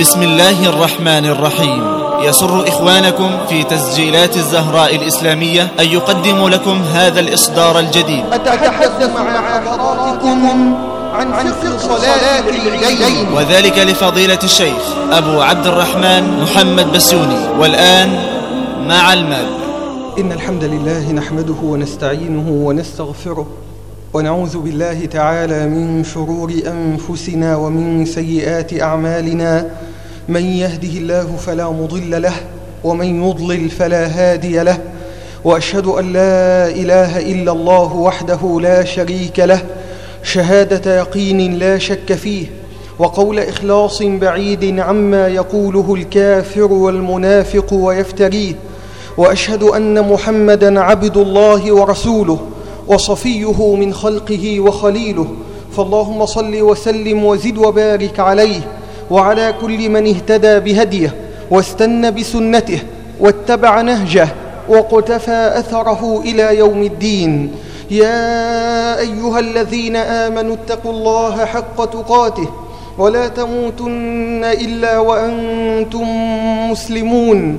بسم الله الرحمن الرحيم. يسر إخوانكم في تسجيلات الزهراء الإسلامية أن يقدموا لكم هذا الإصدار الجديد. أتحدث مع حضراتكم عن فقه صلاة العيدين وذلك لفضيلة الشيخ أبو عبد الرحمن محمد بسيوني والآن مع المادة إن الحمد لله نحمده ونستعينه ونستغفره. ونعوذ بالله تعالى من شرور أنفسنا ومن سيئات أعمالنا. من يهده الله فلا مضل له ومن يضلل فلا هادي له. وأشهد أن لا إله إلا الله وحده لا شريك له. شهادة يقين لا شك فيه وقول إخلاص بعيد عما يقوله الكافر والمنافق ويفتريه. وأشهد أن محمدا عبد الله ورسوله. وصفيه من خلقه وخليله. فاللهم صل وسلم وزد وبارك عليه وعلى كل من اهتدى بهديه واستنى بسنته واتبع نهجه وقتفى أثره إلى يوم الدين. يا أيها الذين آمنوا اتقوا الله حق تقاته ولا تموتن إلا وأنتم مسلمون.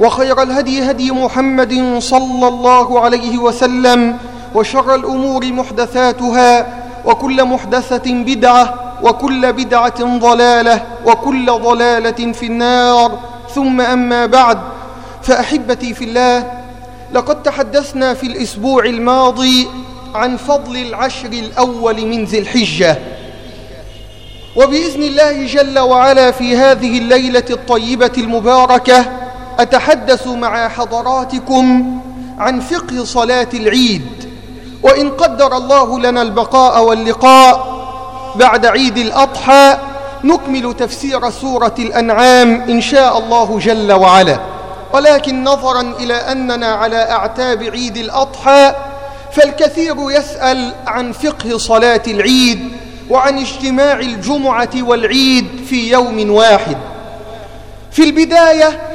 وخير الهدي هدي محمد صلى الله عليه وسلم وشر الأمور محدثاتها وكل محدثة بدعة وكل بدعة ضلالة وكل ضلالة في النار. ثم أما بعد فأحبتي في الله لقد تحدثنا في الأسبوع الماضي عن فضل العشر الأول من ذي الحجة. وبإذن الله جل وعلا في هذه الليلة الطيبة المباركة أتحدث مع حضراتكم عن فقه صلاة العيد وإن قدر الله لنا البقاء واللقاء بعد عيد الأضحى نكمل تفسير سورة الأنعام إن شاء الله جل وعلا. ولكن نظرا إلى أننا على أعتاب عيد الأضحى فالكثير يسأل عن فقه صلاة العيد وعن اجتماع الجمعة والعيد في يوم واحد. في البداية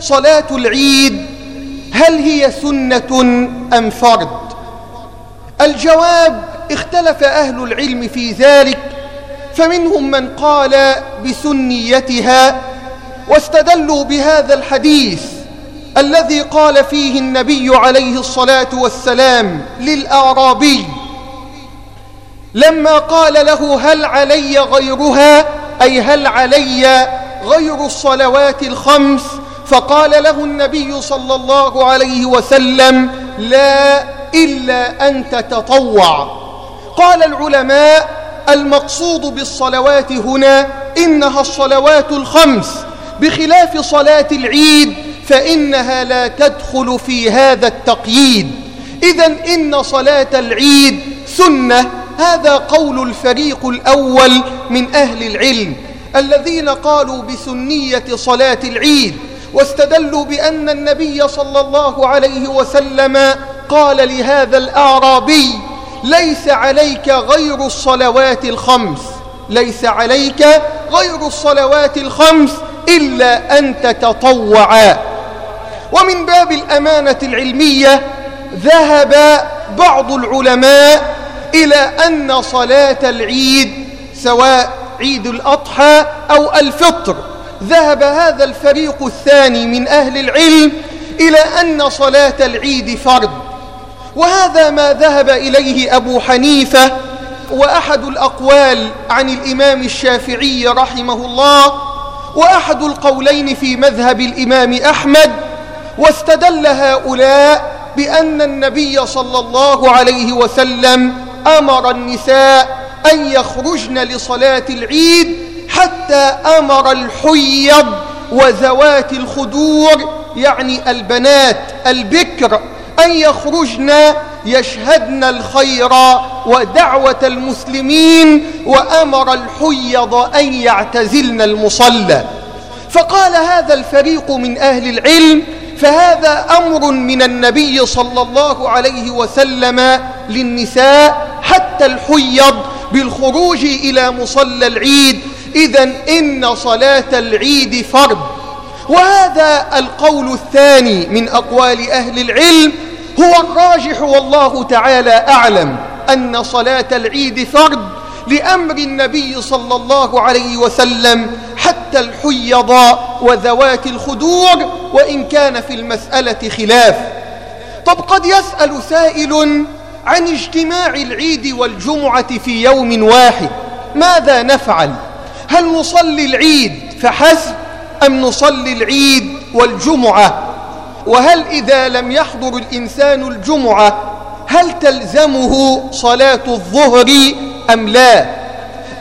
صلاة العيد هل هي سنة أم فرض؟ الجواب اختلف أهل العلم في ذلك فمنهم من قال بسنيتها واستدلوا بهذا الحديث الذي قال فيه النبي عليه الصلاة والسلام للأعرابي لما قال له هل علي غيرها أي هل علي غير الصلوات الخمس فقال له النبي صلى الله عليه وسلم لا إلا أن تتطوع قال العلماء المقصود بالصلوات هنا إنها الصلوات الخمس. بخلاف صلاة العيد فإنها لا تدخل في هذا التقييد. إذا إن صلاة العيد سنة هذا قول الفريق الأول من أهل العلم. الذين قالوا بسنية صلاة العيد واستدلوا بأن النبي صلى الله عليه وسلم قال لهذا الأعرابي ليس عليك غير الصلوات الخمس ليس عليك غير الصلوات الخمس إلا أن تتطوع ومن باب الأمانة العلمية ذهب بعض العلماء إلى أن صلاة العيد سواء عيد الأضحى أو الفطر ذهب هذا الفريق الثاني من أهل العلم إلى أن صلاة العيد فرض. وهذا ما ذهب إليه أبو حنيفة وأحد الأقوال عن الإمام الشافعي رحمه الله وأحد القولين في مذهب الإمام أحمد واستدل هؤلاء بأن النبي صلى الله عليه وسلم أمر النساء أن يخرجن لصلاة العيد حتى أمر الحيض وذوات الخدور يعني البنات البكر أن يخرجن يشهدن الخير ودعوة المسلمين وأمر الحيض أن يعتزلن المصلى. فقال هذا الفريق من أهل العلم فهذا أمر من النبي صلى الله عليه وسلم للنساء حتى الحيض بالخروج إلى مصلى العيد إذا إن صلاة العيد فرض. وهذا القول الثاني من أقوال أهل العلم هو الراجح والله تعالى أعلم أن صلاة العيد فرض لأمر النبي صلى الله عليه وسلم حتى الحيض وذوات الخدور وإن كان في المسألة خلاف. طب قد يسأل سائل عن اجتماع العيد والجمعة في يوم واحد ماذا نفعل؟ هل نصلي العيد فحسب أم نصلي العيد والجمعة؟ وهل إذا لم يحضر الإنسان الجمعة هل تلزمه صلاة الظهر أم لا؟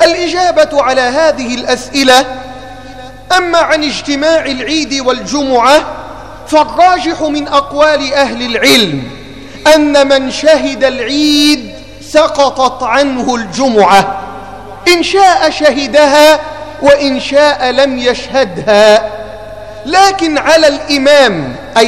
الإجابة على هذه الأسئلة أما عن اجتماع العيد والجمعة فالراجح من أقوال أهل العلم أن من شهد العيد سقطت عنه الجمعة. إن شاء شهدها وإن شاء لم يشهدها. لكن على الإمام